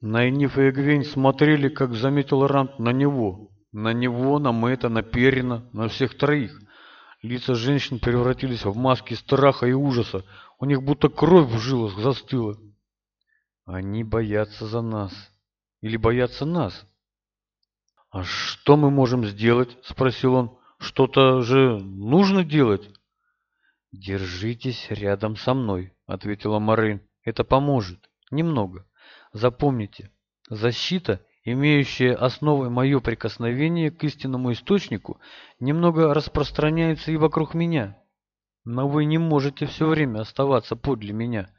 Найниф и Эгвень смотрели, как заметил Рант, на него. На него, на Мэтта, на Перина, на всех троих. Лица женщин превратились в маски страха и ужаса. У них будто кровь в жилах застыла. Они боятся за нас. Или боятся нас. «А что мы можем сделать?» – спросил он. «Что-то же нужно делать?» «Держитесь рядом со мной», – ответила Морейн. «Это поможет. Немного». Запомните, защита, имеющая основой мое прикосновение к истинному источнику, немного распространяется и вокруг меня. Но вы не можете все время оставаться подле меня.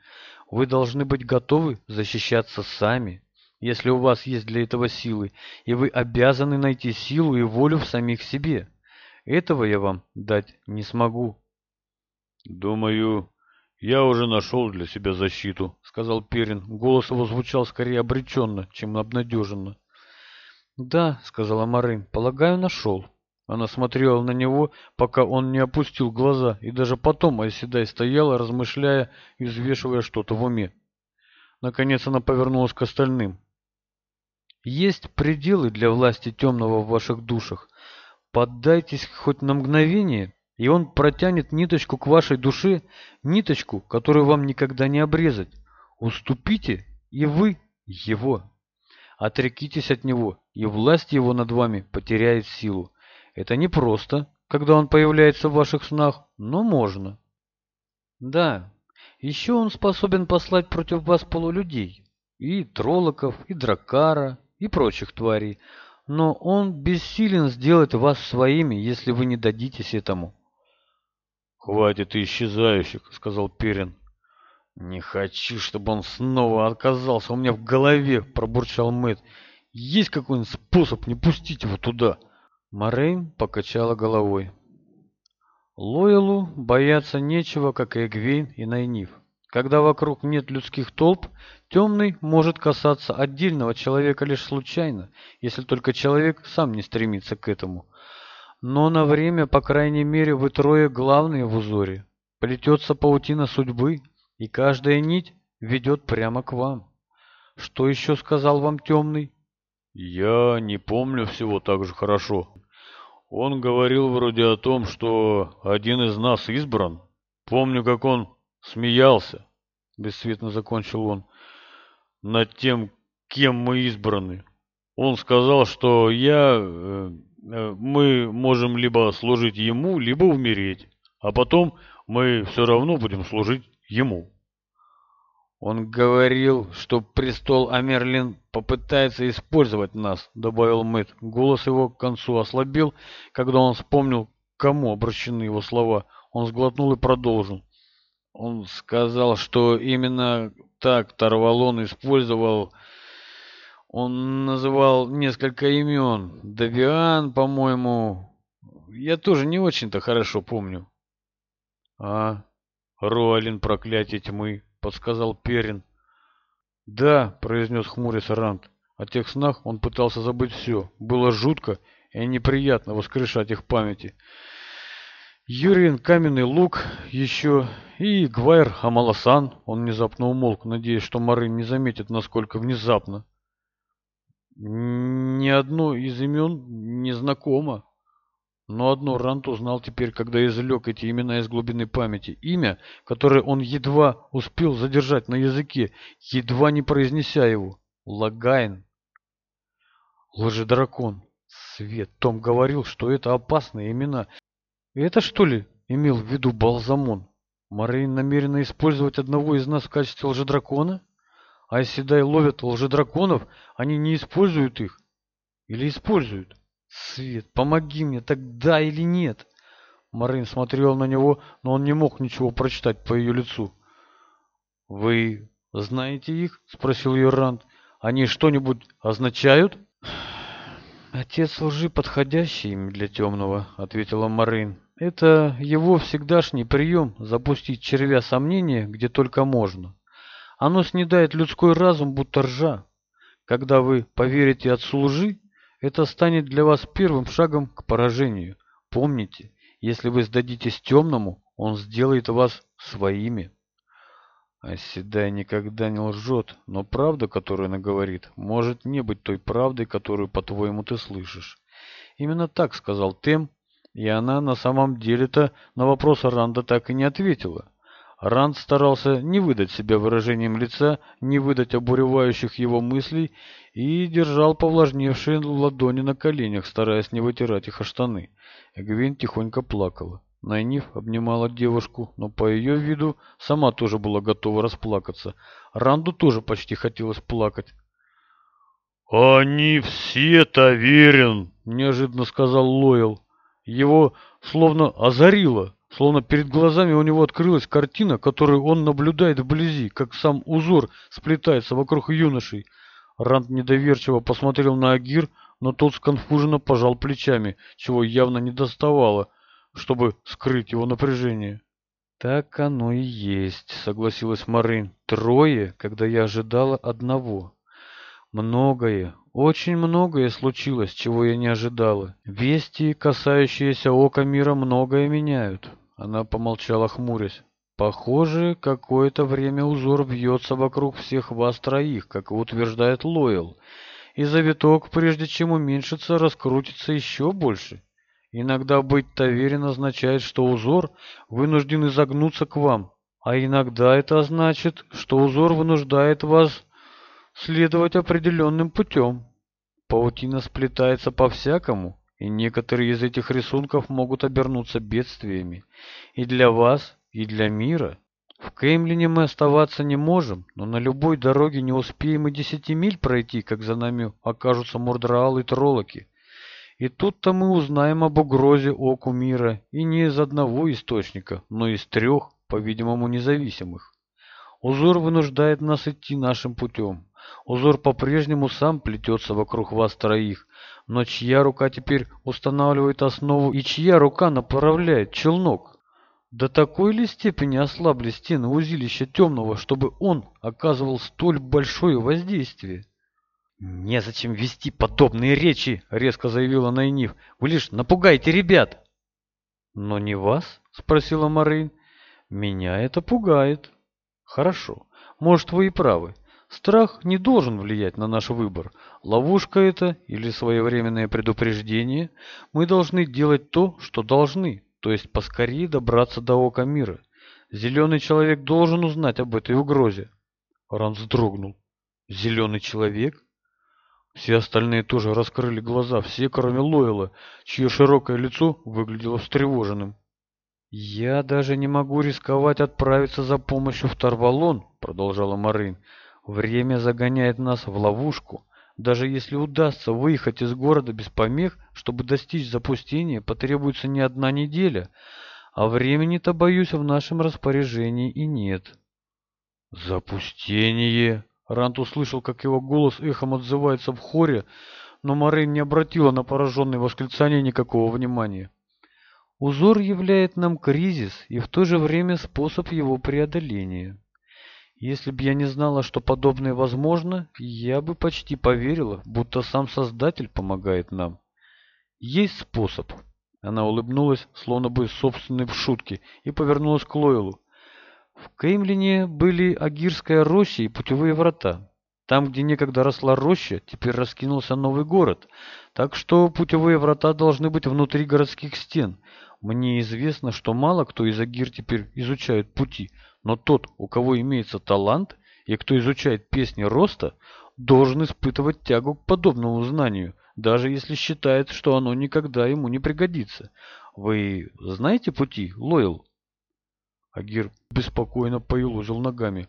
Вы должны быть готовы защищаться сами, если у вас есть для этого силы, и вы обязаны найти силу и волю в самих себе. Этого я вам дать не смогу. Думаю, «Я уже нашел для себя защиту», — сказал Перин. Голос его звучал скорее обреченно, чем обнадеженно. «Да», — сказала Марин, — «полагаю, нашел». Она смотрела на него, пока он не опустил глаза, и даже потом оседай стояла, размышляя и взвешивая что-то в уме. Наконец она повернулась к остальным. «Есть пределы для власти темного в ваших душах. Поддайтесь хоть на мгновение, и он протянет ниточку к вашей душе, ниточку, которую вам никогда не обрезать. Уступите, и вы его. Отрекитесь от него, и власть его над вами потеряет силу. Это не просто, когда он появляется в ваших снах, но можно. Да, еще он способен послать против вас полулюдей, и троллоков, и дракара, и прочих тварей, но он бессилен сделать вас своими, если вы не дадитесь этому. «Хватит исчезающих», — сказал Перин. «Не хочу, чтобы он снова отказался. У меня в голове», — пробурчал Мэтт. «Есть какой-нибудь способ не пустить его туда?» Морейн покачала головой. Лойлу бояться нечего, как и Эгвейн и Найниф. Когда вокруг нет людских толп, темный может касаться отдельного человека лишь случайно, если только человек сам не стремится к этому но на время, по крайней мере, вы трое главные в узоре. Плетется паутина судьбы, и каждая нить ведет прямо к вам. Что еще сказал вам Темный? Я не помню всего так же хорошо. Он говорил вроде о том, что один из нас избран. Помню, как он смеялся, бесцветно закончил он, над тем, кем мы избраны. Он сказал, что я... Э, Э, мы можем либо служить Ему, либо умереть, а потом мы все равно будем служить Ему. Он говорил, что престол Амерлин попытается использовать нас, добавил Мэтт. Голос его к концу ослабил, когда он вспомнил, кому обращены его слова. Он сглотнул и продолжил. Он сказал, что именно так Тарвалон использовал он называл несколько имен. Давиан, по-моему. Я тоже не очень-то хорошо помню. А, Руалин, проклятие тьмы, подсказал Перин. Да, произнес хмурец Рант. О тех снах он пытался забыть все. Было жутко и неприятно воскрешать их памяти. Юрин каменный лук еще и Гвайр Амаласан. Он внезапно умолк, надеясь, что Мары не заметит, насколько внезапно. Ни одно из имен не знакомо. Но одно Рант узнал теперь, когда извлек эти имена из глубины памяти. Имя, которое он едва успел задержать на языке, едва не произнеся его. Лагайн. Лжедракон. Свет. Том говорил, что это опасные имена. Это что ли имел в виду Балзамон? Марин намерена использовать одного из нас в качестве лжедракона? а если дай ловят лжедраконов, они не используют их. Или используют? Свет, помоги мне, тогда или нет? Марин смотрел на него, но он не мог ничего прочитать по ее лицу. «Вы знаете их?» — спросил Юрант. «Они что-нибудь означают?» «Отец лжи подходящий им для темного», — ответила Марин. «Это его всегдашний прием — запустить червя сомнения, где только можно». Оно снедает людской разум, будто ржа. Когда вы поверите от служи, это станет для вас первым шагом к поражению. Помните, если вы сдадитесь темному, он сделает вас своими. Оседай никогда не лжет, но правда, которую она говорит, может не быть той правдой, которую, по-твоему, ты слышишь. Именно так сказал Тем, и она на самом деле-то на вопрос Ранда так и не ответила. Ранд старался не выдать себя выражением лица, не выдать обуревающих его мыслей и держал повлажневшие ладони на коленях, стараясь не вытирать их о штаны. Эгвин тихонько плакала. Найниф обнимала девушку, но по ее виду сама тоже была готова расплакаться. Ранду тоже почти хотелось плакать. «Они все таверин!» — неожиданно сказал Лойл. Его словно озарило. Словно перед глазами у него открылась картина, которую он наблюдает вблизи, как сам узор сплетается вокруг юношей. Ранд недоверчиво посмотрел на Агир, но тот сконфуженно пожал плечами, чего явно не доставало, чтобы скрыть его напряжение. «Так оно и есть», — согласилась Марин. «Трое, когда я ожидала одного». Многое, очень многое случилось, чего я не ожидала. Вести, касающиеся ока мира, многое меняют. Она помолчала, хмурясь. Похоже, какое-то время узор вьется вокруг всех вас троих, как утверждает Лойл. И завиток, прежде чем уменьшится, раскрутится еще больше. Иногда быть доверен означает, что узор вынужден изогнуться к вам, а иногда это значит, что узор вынуждает вас следовать определенным путем. Паутина сплетается по-всякому, и некоторые из этих рисунков могут обернуться бедствиями. И для вас, и для мира. В Кемлине мы оставаться не можем, но на любой дороге не успеем и десяти миль пройти, как за нами окажутся Мордраал и Троллоки. И тут-то мы узнаем об угрозе оку мира, и не из одного источника, но из трех, по-видимому, независимых. Узор вынуждает нас идти нашим путем узор по-прежнему сам плетется вокруг вас троих, но чья рука теперь устанавливает основу и чья рука направляет челнок? До такой ли степени ослабли стены узилища темного, чтобы он оказывал столь большое воздействие? «Незачем вести подобные речи!» — резко заявила Найниф. «Вы лишь напугаете ребят!» «Но не вас?» — спросила Марин. «Меня это пугает». «Хорошо. Может, вы и правы. Страх не должен влиять на наш выбор, ловушка это или своевременное предупреждение. Мы должны делать то, что должны, то есть поскорее добраться до ока мира. Зеленый человек должен узнать об этой угрозе. Ран вздрогнул. Зеленый человек? Все остальные тоже раскрыли глаза, все кроме Лойла, чье широкое лицо выглядело встревоженным. «Я даже не могу рисковать отправиться за помощью в Тарвалон», — продолжала Марин. Время загоняет нас в ловушку. Даже если удастся выехать из города без помех, чтобы достичь запустения, потребуется не одна неделя. А времени-то, боюсь, в нашем распоряжении и нет. «Запустение!» Рант услышал, как его голос эхом отзывается в хоре, но Морейн не обратила на пораженное восклицание никакого внимания. «Узор являет нам кризис и в то же время способ его преодоления». Если бы я не знала, что подобное возможно, я бы почти поверила, будто сам Создатель помогает нам. Есть способ. Она улыбнулась, словно бы собственной в шутке, и повернулась к Лойлу. В Кеймлине были Агирская Россия и путевые врата. Там, где некогда росла роща, теперь раскинулся новый город, так что путевые врата должны быть внутри городских стен. Мне известно, что мало кто из Агир теперь изучает пути, но тот, у кого имеется талант и кто изучает песни роста, должен испытывать тягу к подобному знанию, даже если считает, что оно никогда ему не пригодится. Вы знаете пути, Лойл? Агир беспокойно поюлозил ногами.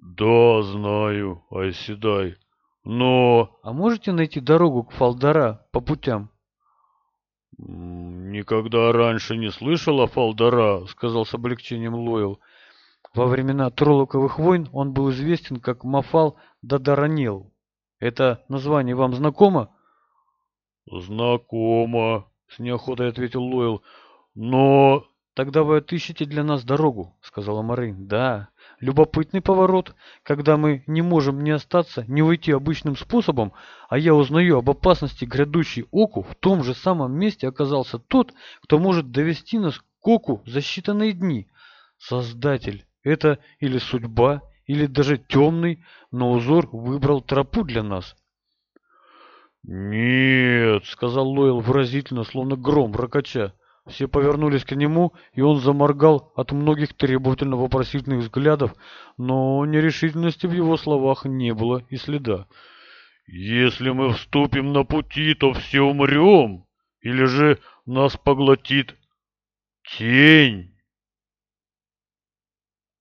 «Да, знаю, оседай. Но...» ну, «А можете найти дорогу к Фалдара по путям?» «Никогда раньше не слышал о Фалдара», — сказал с облегчением Лойл. Во времена тролоковых войн он был известен как Мафал Дадаранил. Это название вам знакомо? Знакомо, с неохотой ответил Лойл. Но... Тогда вы отыщете для нас дорогу, сказала Марин. Да, любопытный поворот, когда мы не можем не остаться, не уйти обычным способом, а я узнаю об опасности грядущей Оку, в том же самом месте оказался тот, кто может довести нас к Оку за считанные дни. Создатель, это или судьба, или даже темный, но узор выбрал тропу для нас. «Нет», — сказал Лойл выразительно, словно гром ракача все повернулись к нему, и он заморгал от многих требовательно-вопросительных взглядов, но нерешительности в его словах не было и следа. «Если мы вступим на пути, то все умрем, или же нас поглотит тень!»